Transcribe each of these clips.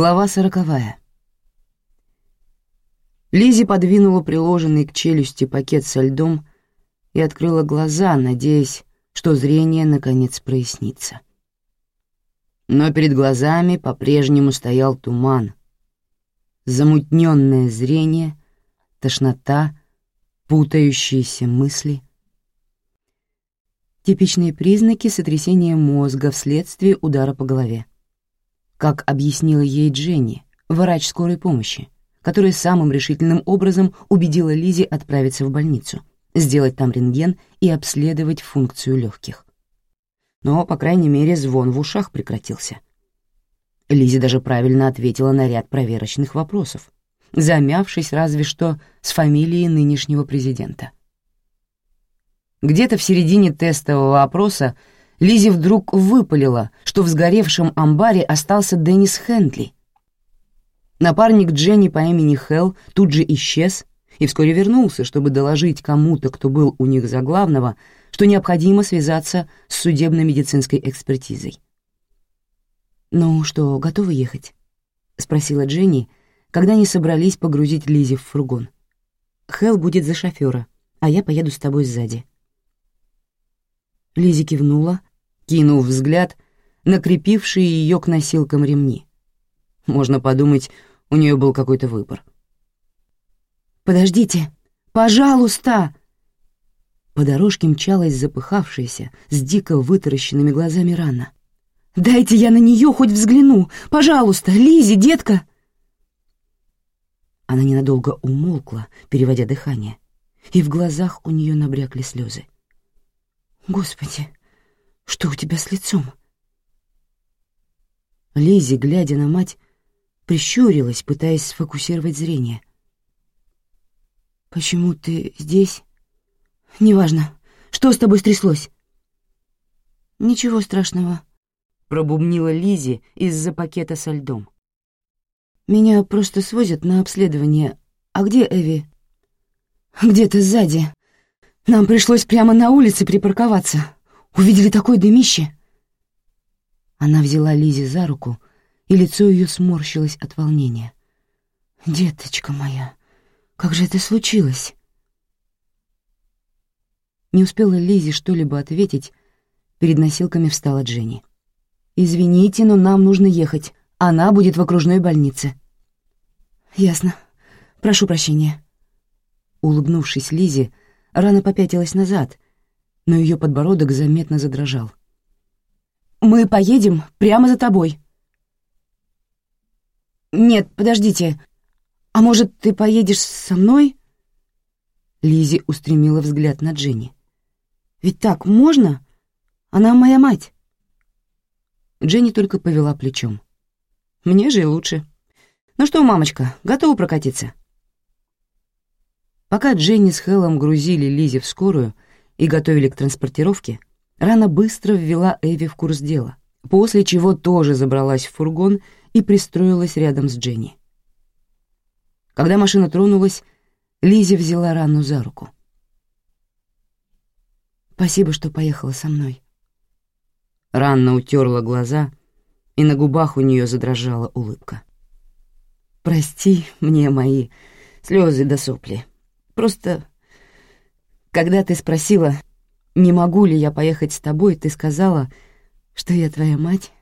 Глава сороковая. Лизи подвинула приложенный к челюсти пакет со льдом и открыла глаза, надеясь, что зрение наконец прояснится. Но перед глазами по-прежнему стоял туман, замутненное зрение, тошнота, путающиеся мысли. Типичные признаки сотрясения мозга вследствие удара по голове как объяснила ей Дженни, врач скорой помощи, которая самым решительным образом убедила Лизи отправиться в больницу, сделать там рентген и обследовать функцию легких. Но, по крайней мере, звон в ушах прекратился. Лизи даже правильно ответила на ряд проверочных вопросов, замявшись разве что с фамилией нынешнего президента. Где-то в середине тестового опроса Лизи вдруг выпалила, что в сгоревшем амбаре остался Деннис Хентли. Напарник Дженни по имени Хелл тут же исчез и вскоре вернулся, чтобы доложить кому-то, кто был у них за главного, что необходимо связаться с судебно-медицинской экспертизой. «Ну что, готовы ехать?» — спросила Дженни, когда они собрались погрузить Лизи в фургон. «Хелл будет за шофера, а я поеду с тобой сзади». Лизи кивнула, кинув взгляд на крепившие ее к носилкам ремни. Можно подумать, у нее был какой-то выбор. «Подождите! Пожалуйста!» По дорожке мчалась запыхавшаяся, с дико вытаращенными глазами рана. «Дайте я на нее хоть взгляну! Пожалуйста, Лизи, детка!» Она ненадолго умолкла, переводя дыхание, и в глазах у нее набрякли слезы. «Господи, что у тебя с лицом?» Лизи, глядя на мать, прищурилась, пытаясь сфокусировать зрение. «Почему ты здесь?» «Неважно. Что с тобой стряслось?» «Ничего страшного», — пробубнила Лизи из-за пакета со льдом. «Меня просто свозят на обследование. А где Эви?» «Где-то сзади. Нам пришлось прямо на улице припарковаться. Увидели такое дымище?» Она взяла Лизи за руку, и лицо ее сморщилось от волнения. «Деточка моя, как же это случилось?» Не успела Лизи что-либо ответить, перед носилками встала Дженни. «Извините, но нам нужно ехать. Она будет в окружной больнице». «Ясно. Прошу прощения». Улыбнувшись Лизе, рано попятилась назад — но ее подбородок заметно задрожал. «Мы поедем прямо за тобой». «Нет, подождите. А может, ты поедешь со мной?» Лизи устремила взгляд на Дженни. «Ведь так можно? Она моя мать». Дженни только повела плечом. «Мне же и лучше. Ну что, мамочка, готова прокатиться?» Пока Дженни с Хеллом грузили Лизи в скорую, и готовили к транспортировке, Рана быстро ввела Эви в курс дела, после чего тоже забралась в фургон и пристроилась рядом с Дженни. Когда машина тронулась, Лизи взяла Рану за руку. «Спасибо, что поехала со мной». Ранна утерла глаза, и на губах у нее задрожала улыбка. «Прости мне мои слезы до сопли. Просто когда ты спросила, не могу ли я поехать с тобой, ты сказала, что я твоя мать.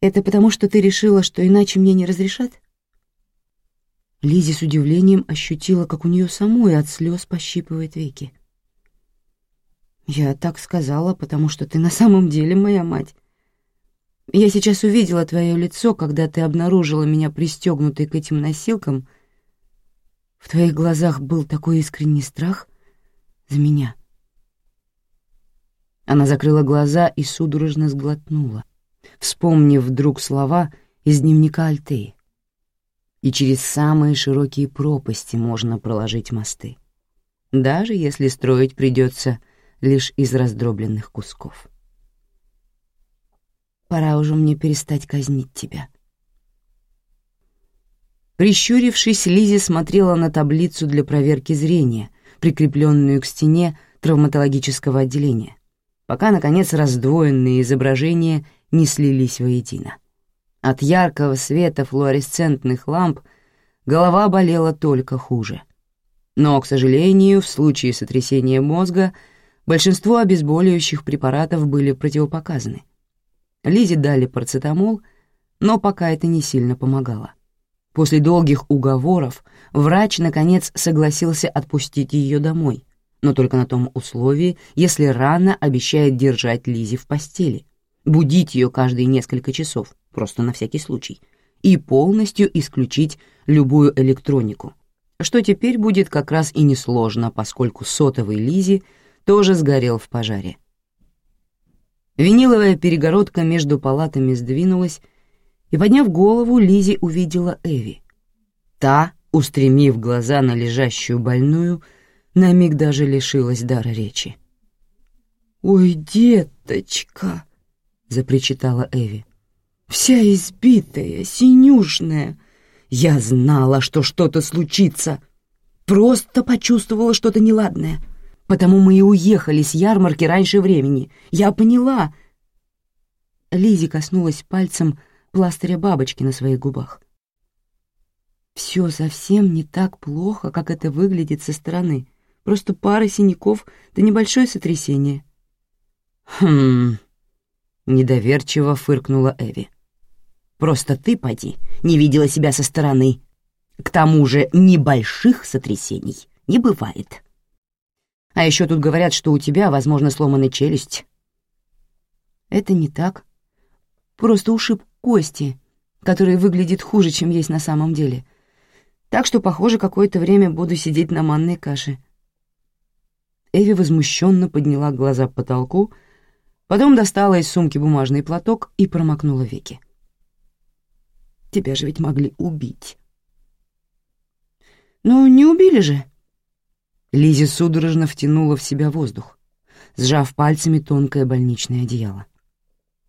Это потому, что ты решила, что иначе мне не разрешат? Лизи с удивлением ощутила, как у нее самой от слез пощипывает веки. «Я так сказала, потому что ты на самом деле моя мать. Я сейчас увидела твое лицо, когда ты обнаружила меня пристегнутой к этим носилкам в твоих глазах был такой искренний страх за меня. Она закрыла глаза и судорожно сглотнула, вспомнив вдруг слова из дневника Альтеи. И через самые широкие пропасти можно проложить мосты, даже если строить придется лишь из раздробленных кусков. Пора уже мне перестать казнить тебя. Прищурившись, Лизи смотрела на таблицу для проверки зрения, прикрепленную к стене травматологического отделения, пока, наконец, раздвоенные изображения не слились воедино. От яркого света флуоресцентных ламп голова болела только хуже. Но, к сожалению, в случае сотрясения мозга большинство обезболивающих препаратов были противопоказаны. Лизе дали парацетамол, но пока это не сильно помогало. После долгих уговоров врач, наконец, согласился отпустить ее домой, но только на том условии, если рана обещает держать Лизе в постели, будить ее каждые несколько часов, просто на всякий случай, и полностью исключить любую электронику, что теперь будет как раз и несложно, поскольку сотовый Лизи тоже сгорел в пожаре. Виниловая перегородка между палатами сдвинулась, и, подняв голову, Лизи увидела Эви. Та, устремив глаза на лежащую больную, на миг даже лишилась дара речи. «Ой, деточка!» — запричитала Эви. «Вся избитая, синюшная. Я знала, что что-то случится. Просто почувствовала что-то неладное. Потому мы и уехали с ярмарки раньше времени. Я поняла». Лизи коснулась пальцем пластыря бабочки на своих губах. «Все совсем не так плохо, как это выглядит со стороны. Просто пара синяков да небольшое сотрясение». «Хм...» Недоверчиво фыркнула Эви. «Просто ты, поди, не видела себя со стороны. К тому же небольших сотрясений не бывает. А еще тут говорят, что у тебя, возможно, сломана челюсть». «Это не так. Просто ушиб кости, который выглядит хуже, чем есть на самом деле. Так что, похоже, какое-то время буду сидеть на манной каше». Эви возмущенно подняла глаза к потолку, Потом достала из сумки бумажный платок и промокнула веки. «Тебя же ведь могли убить». «Ну, не убили же». Лизи судорожно втянула в себя воздух, сжав пальцами тонкое больничное одеяло.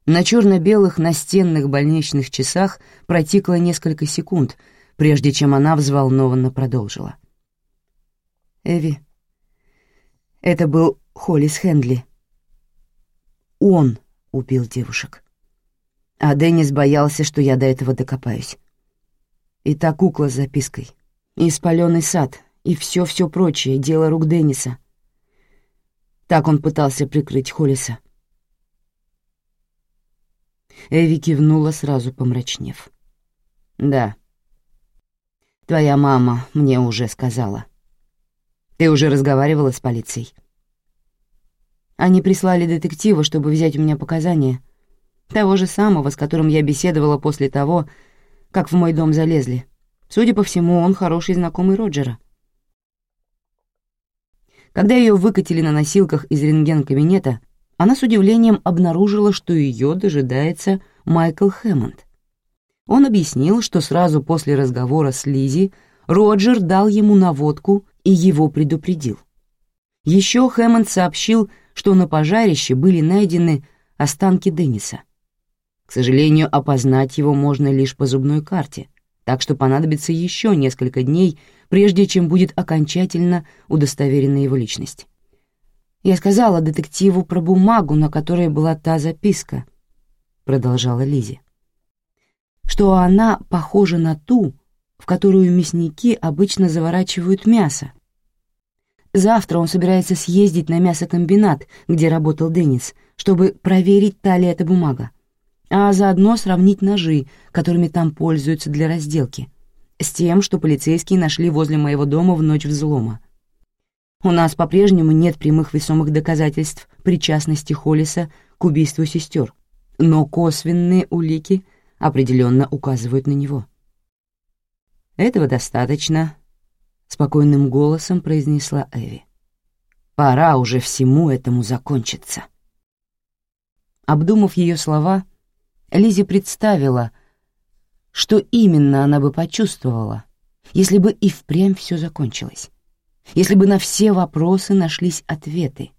На черно-белых настенных больничных часах протекло несколько секунд, прежде чем она взволнованно продолжила. «Эви, это был Холлис Хендли он убил девушек. А Деннис боялся, что я до этого докопаюсь. И та кукла с запиской, и спаленный сад, и все-все прочее, дело рук Денниса. Так он пытался прикрыть Холлиса. Эви кивнула, сразу помрачнев. «Да. Твоя мама мне уже сказала. Ты уже разговаривала с полицией?» Они прислали детектива, чтобы взять у меня показания. Того же самого, с которым я беседовала после того, как в мой дом залезли. Судя по всему, он хороший знакомый Роджера. Когда ее выкатили на носилках из рентген-кабинета, она с удивлением обнаружила, что ее дожидается Майкл Хэммонд. Он объяснил, что сразу после разговора с Лизи Роджер дал ему наводку и его предупредил. Еще Хэммонд сообщил, что на пожарище были найдены останки Денниса. К сожалению, опознать его можно лишь по зубной карте, так что понадобится еще несколько дней, прежде чем будет окончательно удостоверена его личность. «Я сказала детективу про бумагу, на которой была та записка», — продолжала Лизи, «что она похожа на ту, в которую мясники обычно заворачивают мясо, Завтра он собирается съездить на мясокомбинат, где работал Деннис, чтобы проверить, та ли эта бумага, а заодно сравнить ножи, которыми там пользуются для разделки, с тем, что полицейские нашли возле моего дома в ночь взлома. У нас по-прежнему нет прямых весомых доказательств причастности Холлиса к убийству сестер, но косвенные улики определенно указывают на него. Этого достаточно, спокойным голосом произнесла Эви. Пора уже всему этому закончиться. Обдумав ее слова, Лизи представила, что именно она бы почувствовала, если бы и впрямь все закончилось, если бы на все вопросы нашлись ответы,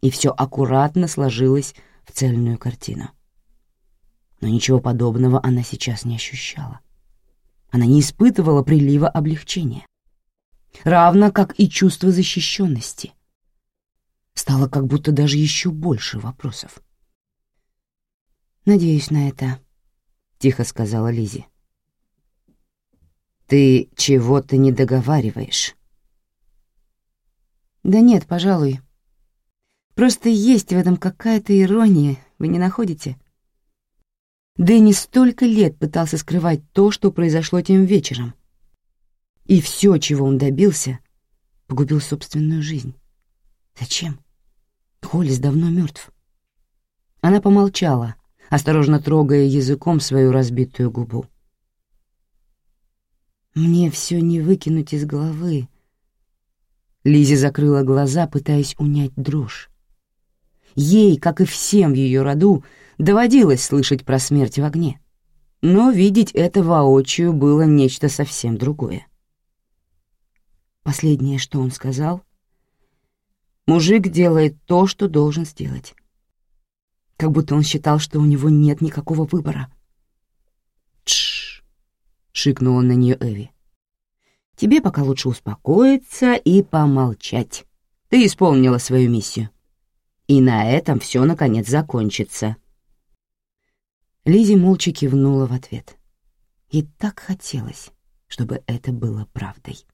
и все аккуратно сложилось в цельную картину. Но ничего подобного она сейчас не ощущала. Она не испытывала прилива облегчения равно как и чувство защищенности. Стало как будто даже еще больше вопросов. «Надеюсь на это», — тихо сказала Лизи. «Ты чего-то не договариваешь». «Да нет, пожалуй. Просто есть в этом какая-то ирония, вы не находите?» Дэнни столько лет пытался скрывать то, что произошло тем вечером. И все, чего он добился, погубил собственную жизнь. Зачем? Холлис давно мертв. Она помолчала, осторожно трогая языком свою разбитую губу. «Мне все не выкинуть из головы». Лизи закрыла глаза, пытаясь унять дрожь. Ей, как и всем в ее роду, доводилось слышать про смерть в огне. Но видеть это воочию было нечто совсем другое. Последнее, что он сказал, «Мужик делает то, что должен сделать». Как будто он считал, что у него нет никакого выбора. «Тш!» — шикнула на нее Эви. «Тебе пока лучше успокоиться и помолчать. Ты исполнила свою миссию. И на этом все, наконец, закончится». Лизи молча кивнула в ответ. И так хотелось, чтобы это было правдой.